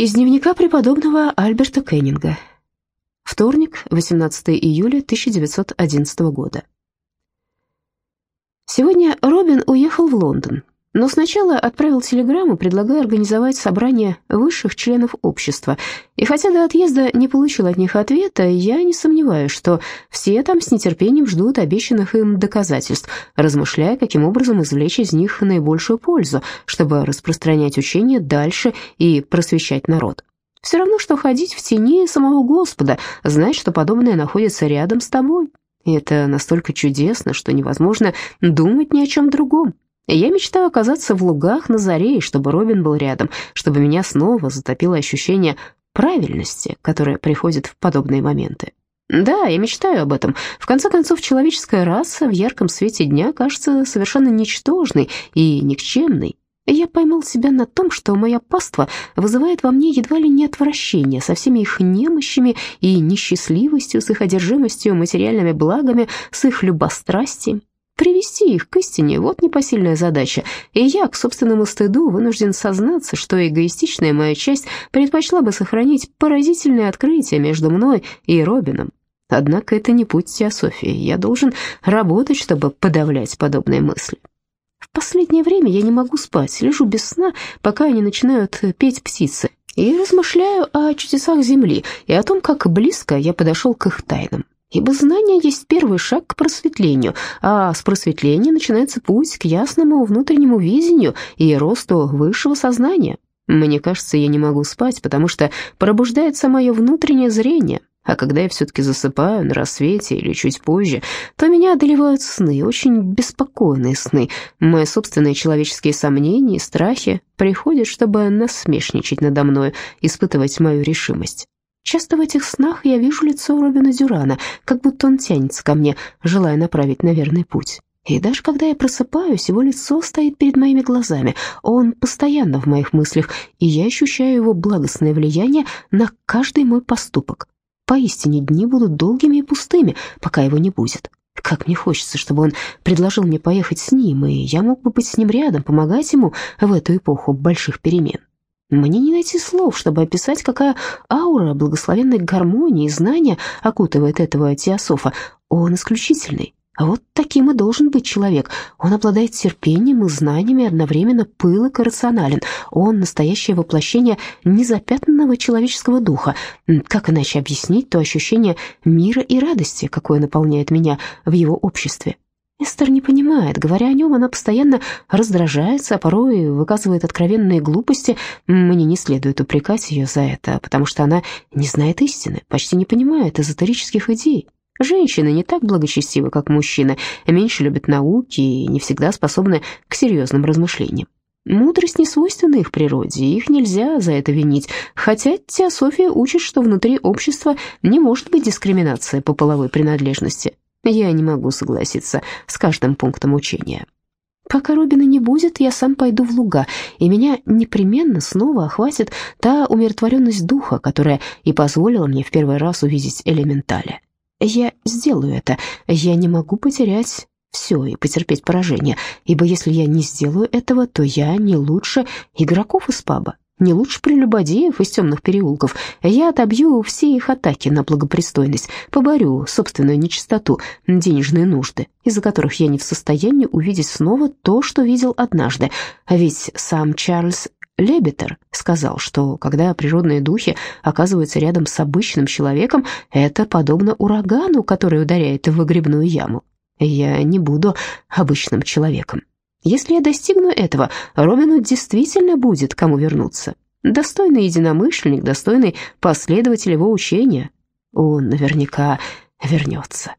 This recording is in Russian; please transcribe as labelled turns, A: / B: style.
A: Из дневника преподобного Альберта Кеннинга. Вторник, 18 июля 1911 года. Сегодня Робин уехал в Лондон, но сначала отправил телеграмму, предлагая организовать собрание высших членов общества. И хотя до отъезда не получил от них ответа, я не сомневаюсь, что все там с нетерпением ждут обещанных им доказательств, размышляя, каким образом извлечь из них наибольшую пользу, чтобы распространять учение дальше и просвещать народ. Все равно, что ходить в тени самого Господа, знать, что подобное находится рядом с тобой. И это настолько чудесно, что невозможно думать ни о чем другом. Я мечтаю оказаться в лугах на заре, и чтобы Робин был рядом, чтобы меня снова затопило ощущение правильности, которое приходит в подобные моменты. Да, я мечтаю об этом. В конце концов, человеческая раса в ярком свете дня кажется совершенно ничтожной и никчемной. Я поймал себя на том, что моя паства вызывает во мне едва ли не отвращение со всеми их немощами и несчастливостью, с их одержимостью материальными благами, с их любострастием. Привести их к истине – вот непосильная задача, и я, к собственному стыду, вынужден сознаться, что эгоистичная моя часть предпочла бы сохранить поразительное открытие между мной и Робином. Однако это не путь теософии, я должен работать, чтобы подавлять подобные мысли. В последнее время я не могу спать, лежу без сна, пока они начинают петь птицы, и размышляю о чудесах Земли и о том, как близко я подошел к их тайнам. Ибо знание есть первый шаг к просветлению, а с просветления начинается путь к ясному внутреннему видению и росту высшего сознания. Мне кажется, я не могу спать, потому что пробуждается мое внутреннее зрение, а когда я все-таки засыпаю на рассвете или чуть позже, то меня одолевают сны, очень беспокойные сны. Мои собственные человеческие сомнения и страхи приходят, чтобы насмешничать надо мной, испытывать мою решимость. Часто в этих снах я вижу лицо Робина Дюрана, как будто он тянется ко мне, желая направить на верный путь. И даже когда я просыпаюсь, его лицо стоит перед моими глазами. Он постоянно в моих мыслях, и я ощущаю его благостное влияние на каждый мой поступок. Поистине дни будут долгими и пустыми, пока его не будет. Как мне хочется, чтобы он предложил мне поехать с ним, и я мог бы быть с ним рядом, помогать ему в эту эпоху больших перемен. Мне не найти слов, чтобы описать, какая аура благословенной гармонии и знания окутывает этого теософа. Он исключительный. А вот таким и должен быть человек. Он обладает терпением и знаниями, одновременно пылок и рационален. Он настоящее воплощение незапятнанного человеческого духа. Как иначе объяснить то ощущение мира и радости, какое наполняет меня в его обществе? Эстер не понимает. Говоря о нем, она постоянно раздражается, а порой выказывает откровенные глупости. Мне не следует упрекать ее за это, потому что она не знает истины, почти не понимает эзотерических идей. Женщины не так благочестивы, как мужчины, меньше любят науки и не всегда способны к серьезным размышлениям. Мудрость не свойственна их природе, их нельзя за это винить, хотя теософия учит, что внутри общества не может быть дискриминации по половой принадлежности. Я не могу согласиться с каждым пунктом учения. Пока Робина не будет, я сам пойду в луга, и меня непременно снова охватит та умиротворенность духа, которая и позволила мне в первый раз увидеть элементаля. Я сделаю это. Я не могу потерять все и потерпеть поражение, ибо если я не сделаю этого, то я не лучше игроков из паба, не лучше прелюбодеев из темных переулков. Я отобью все их атаки на благопристойность, поборю собственную нечистоту, денежные нужды, из-за которых я не в состоянии увидеть снова то, что видел однажды. А ведь сам Чарльз Лебетер сказал, что когда природные духи оказываются рядом с обычным человеком, это подобно урагану, который ударяет в выгребную яму. Я не буду обычным человеком. Если я достигну этого, Робину действительно будет кому вернуться. Достойный единомышленник, достойный последователь его учения. Он наверняка вернется.